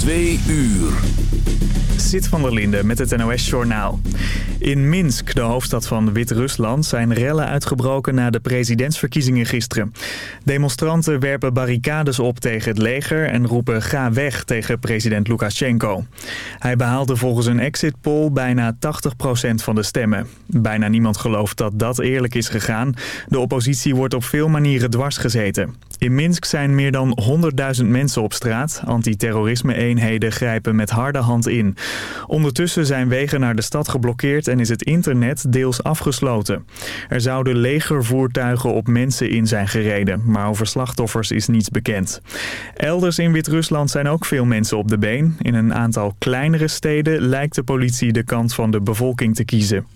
Twee uur. Zit van der Linde met het NOS-journaal. In Minsk, de hoofdstad van Wit-Rusland, zijn rellen uitgebroken na de presidentsverkiezingen gisteren. Demonstranten werpen barricades op tegen het leger en roepen ga weg tegen president Lukashenko. Hij behaalde volgens een exit poll bijna 80% van de stemmen. Bijna niemand gelooft dat dat eerlijk is gegaan. De oppositie wordt op veel manieren dwars gezeten. In Minsk zijn meer dan 100.000 mensen op straat. Antiterrorisme-eenheden grijpen met harde hand in. Ondertussen zijn wegen naar de stad geblokkeerd en is het internet deels afgesloten. Er zouden legervoertuigen op mensen in zijn gereden, maar over slachtoffers is niets bekend. Elders in Wit-Rusland zijn ook veel mensen op de been. In een aantal kleinere steden lijkt de politie de kant van de bevolking te kiezen.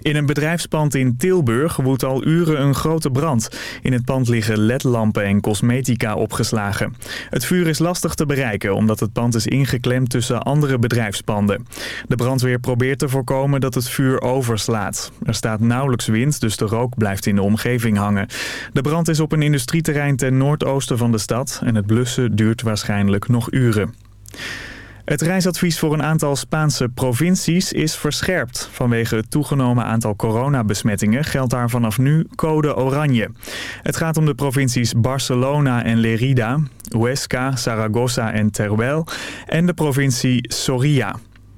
In een bedrijfspand in Tilburg woedt al uren een grote brand. In het pand liggen ledlampen en cosmetica opgeslagen. Het vuur is lastig te bereiken omdat het pand is ingeklemd tussen andere bedrijfspanden. De brandweer probeert te voorkomen dat het vuur overslaat. Er staat nauwelijks wind, dus de rook blijft in de omgeving hangen. De brand is op een industrieterrein ten noordoosten van de stad en het blussen duurt waarschijnlijk nog uren. Het reisadvies voor een aantal Spaanse provincies is verscherpt. Vanwege het toegenomen aantal coronabesmettingen geldt daar vanaf nu code oranje. Het gaat om de provincies Barcelona en Lerida, Huesca, Zaragoza en Teruel en de provincie Soria.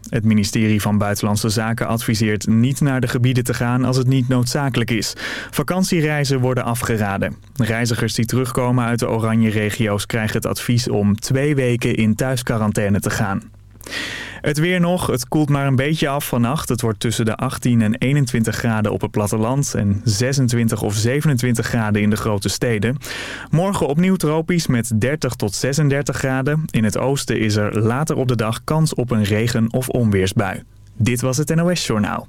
Het ministerie van Buitenlandse Zaken adviseert niet naar de gebieden te gaan als het niet noodzakelijk is. Vakantiereizen worden afgeraden. Reizigers die terugkomen uit de oranje regio's krijgen het advies om twee weken in thuisquarantaine te gaan. Het weer nog, het koelt maar een beetje af vannacht. Het wordt tussen de 18 en 21 graden op het platteland en 26 of 27 graden in de grote steden. Morgen opnieuw tropisch met 30 tot 36 graden. In het oosten is er later op de dag kans op een regen- of onweersbui. Dit was het NOS Journaal.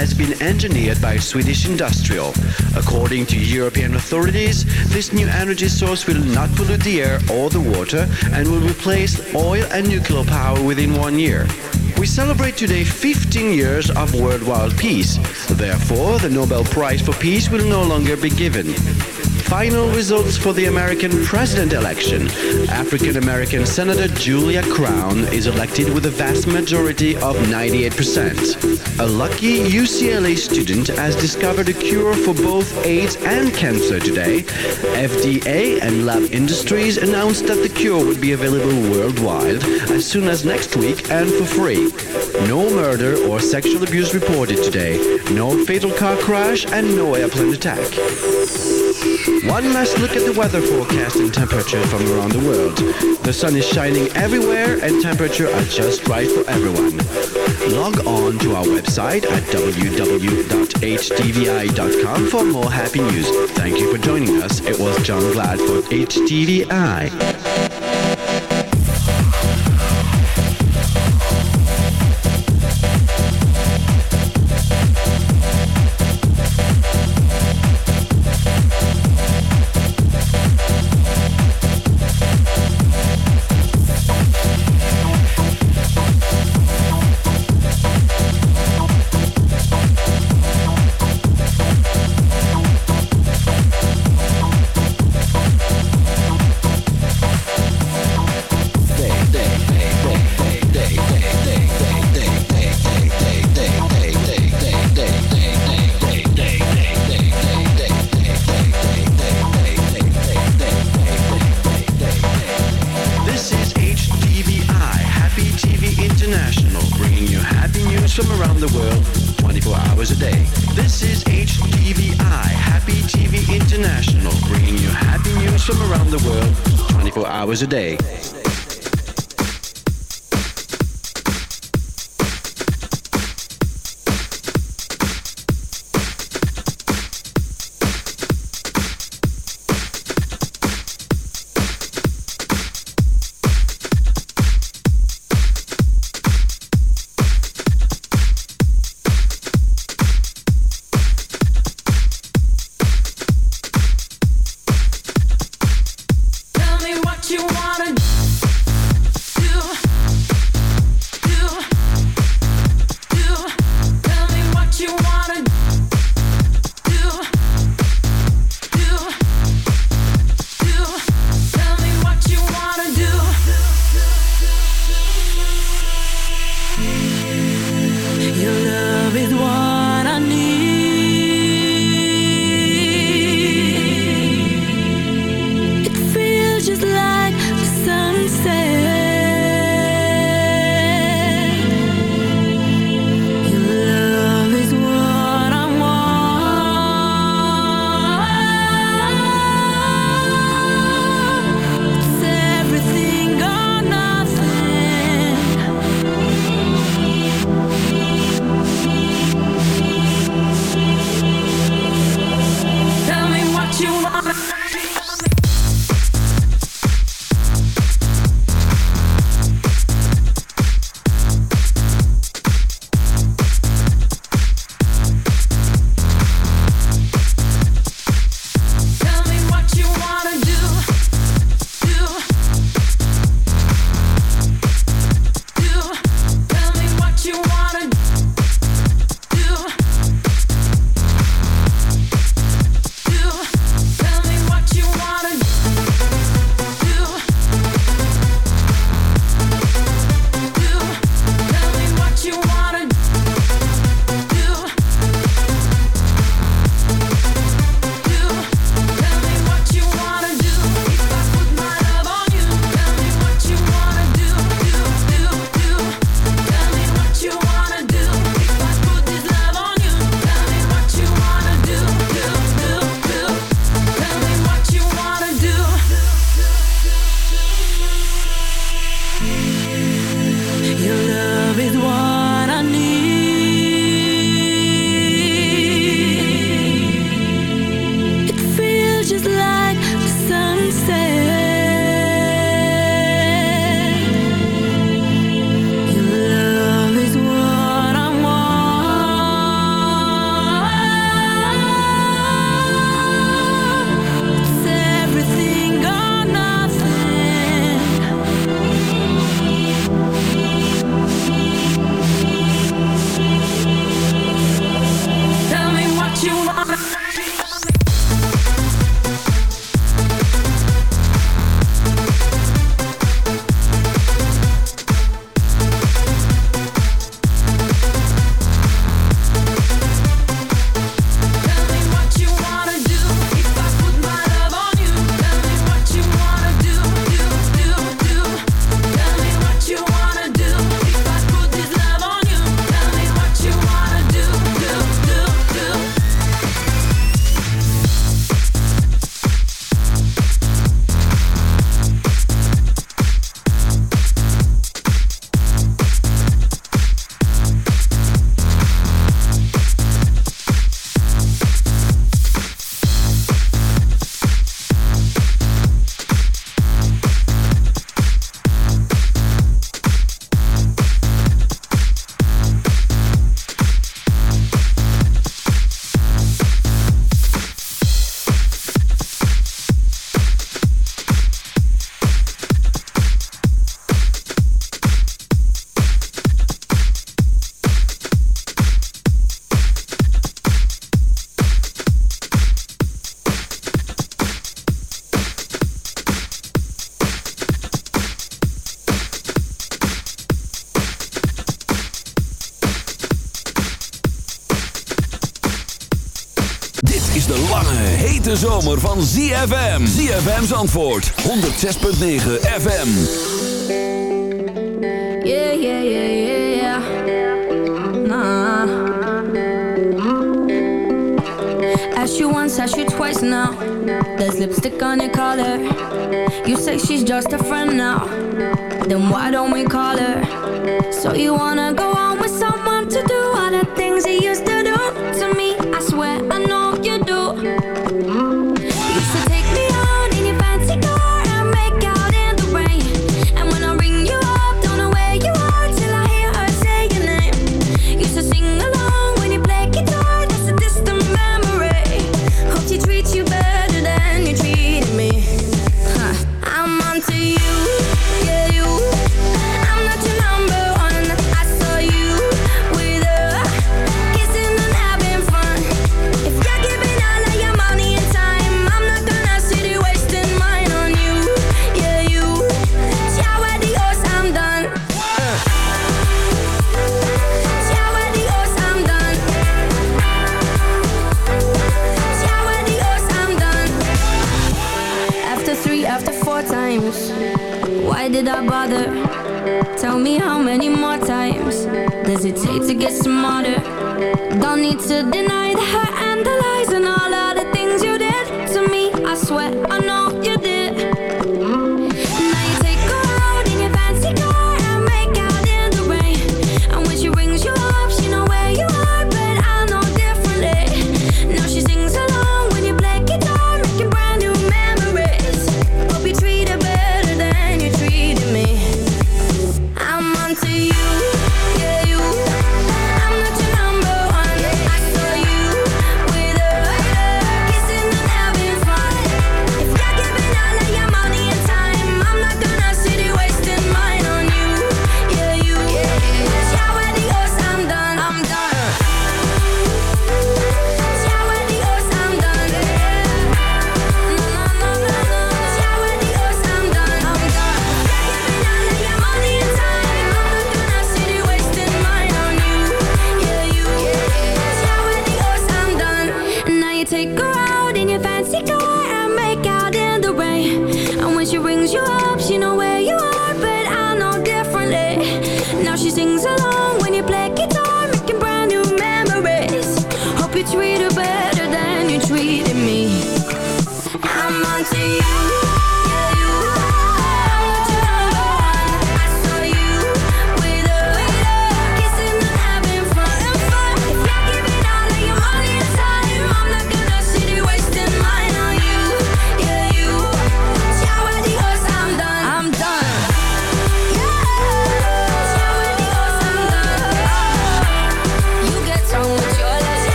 has been engineered by Swedish Industrial. According to European authorities, this new energy source will not pollute the air or the water and will replace oil and nuclear power within one year. We celebrate today 15 years of worldwide peace. Therefore, the Nobel Prize for Peace will no longer be given final results for the American president election. African American Senator Julia Crown is elected with a vast majority of 98%. A lucky UCLA student has discovered a cure for both AIDS and cancer today. FDA and lab industries announced that the cure would be available worldwide as soon as next week and for free. No murder or sexual abuse reported today. No fatal car crash and no airplane attack. One last look at the weather forecast and temperature from around the world. The sun is shining everywhere and temperature are just right for everyone. Log on to our website at www.htvi.com for more happy news. Thank you for joining us. It was John Glad for HTVI. A day. Hete zomer van ZFM. ZFM's antwoord, 106.9 FM. Yeah, yeah, yeah, yeah, yeah. You once, ask you twice now. There's lipstick on your collar. You say she's just a friend now. Then why don't we call her? So you wanna go on with someone to do all the things he used to Tell me how many more times Does it take to get smarter? Don't need to deny the hurt and the lies And all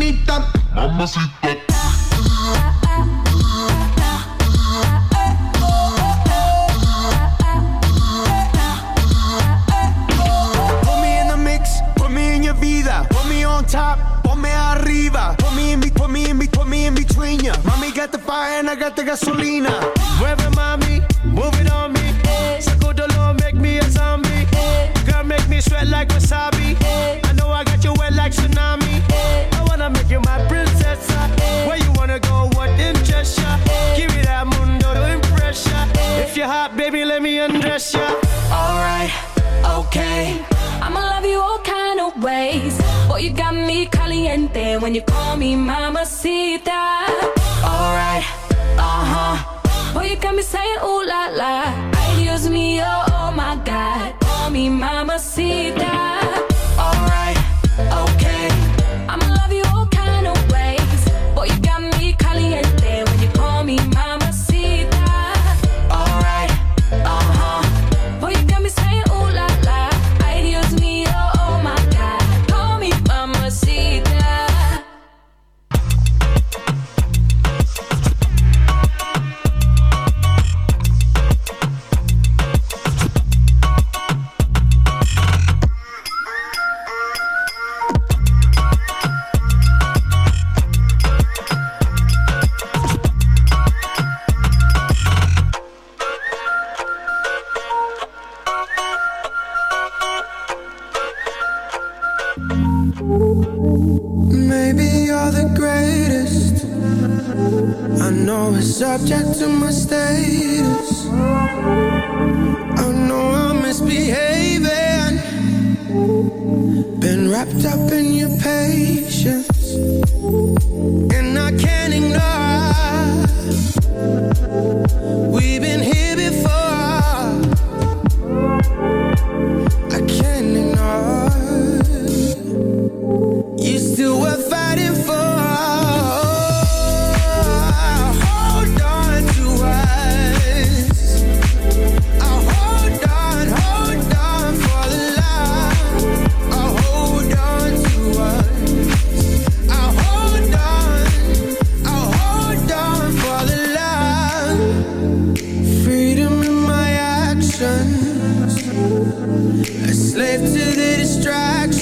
bonita. Mamacita. when you call me mamacita. Alright, uh huh. Boy, you got me saying ooh la la. Ay, Dios mío, oh, oh my God. Call me mamacita.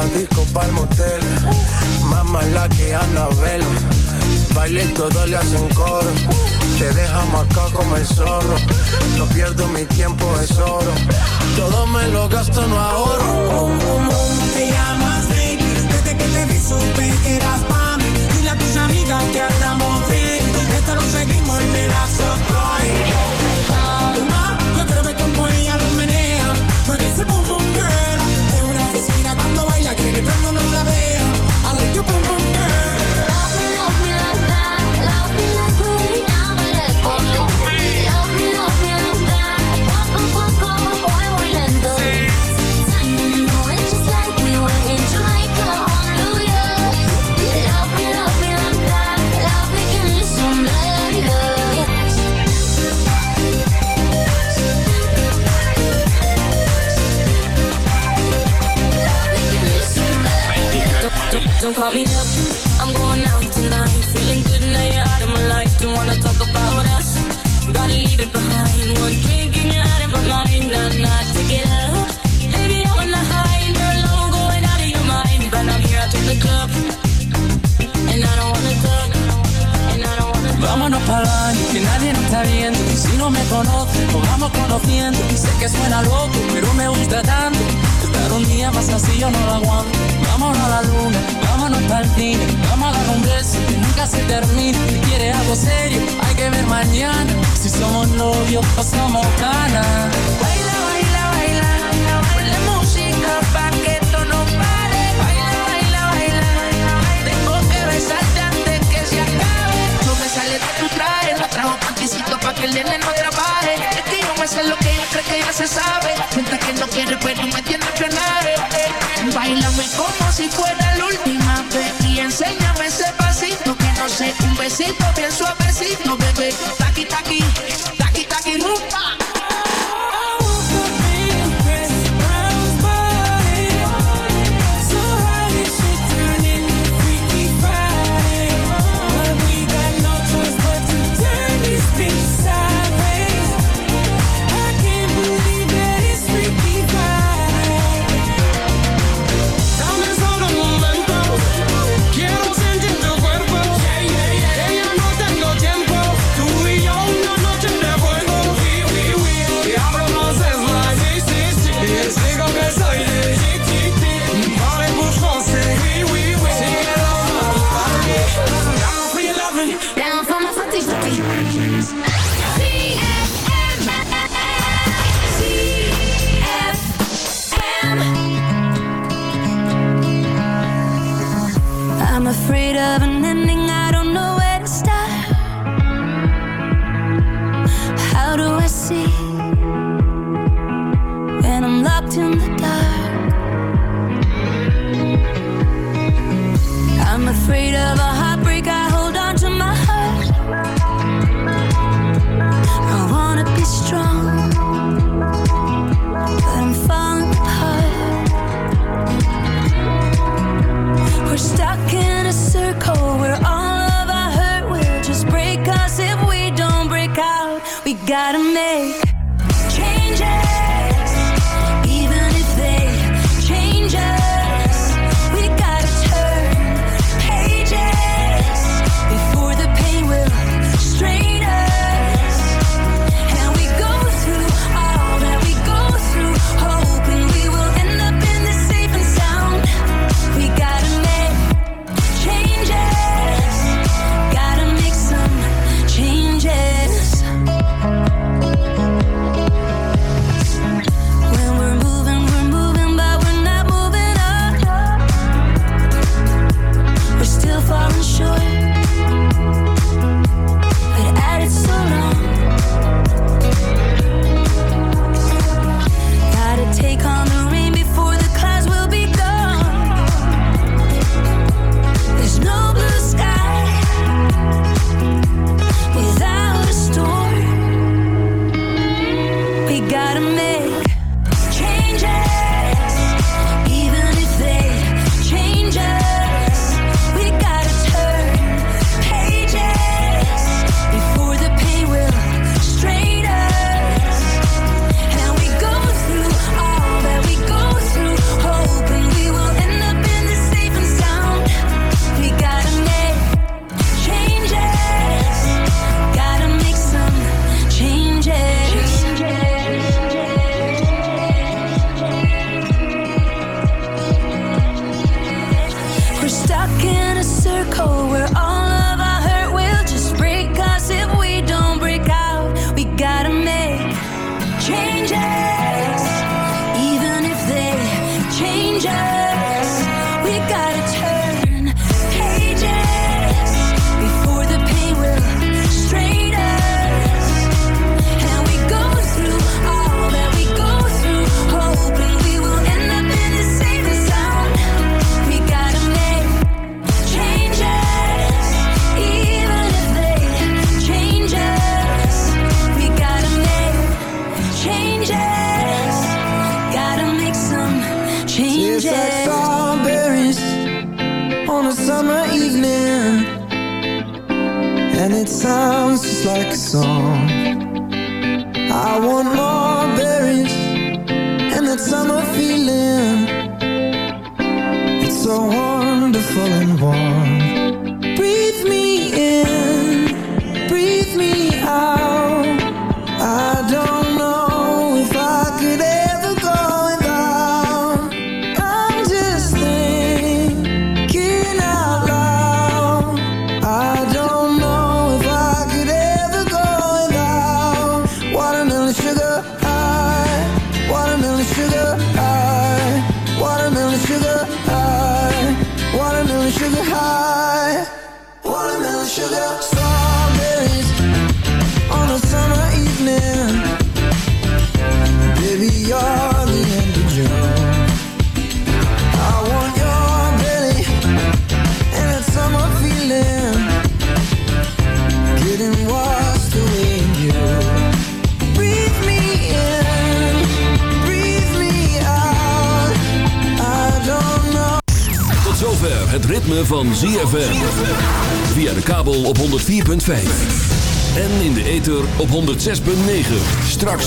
Amiga que anda velo. Baile y todo le hacen coro. Te deja marcado como el zorro. No pierdo mi tiempo, es oro. Todo me lo gasto, no ahorro. Te llamas baby Desde que te vi supe que eras pa' mí Dile a tus amigas que andamos bien Esto lo seguimos en el yo ver cómo ella lo menea Parece boom boom girl no la vea Don't, call me up. I'm going out tonight. Feeling good now you're out of my life. Don't wanna talk about us. Gotta leave it behind. One drink and you're out of my mind. Nah, nah, take it out. Baby, I'm on the you're alone, going out of your mind. But I'm here out in the club, and I don't wanna talk. And I don't wanna talk. Vámonos para baño, que nadie nos está viendo. Y si no me conoce, nos vamos conociendo. Sé que suena loco, pero me gusta tanto. Un día más así yo no lo aguanto. Vámonos a la luna, vámonos el cine. Vamos a dar un que nunca se termine. Si quieres algo serio, hay que ver mañana. Si somos novios o somos canas. Baila, baila, baila, ponle música pa' que esto no pare. Baila, baila, baila, tengo que besarte antes que se acabe. No me sale de tu traje, no trajo panticito click.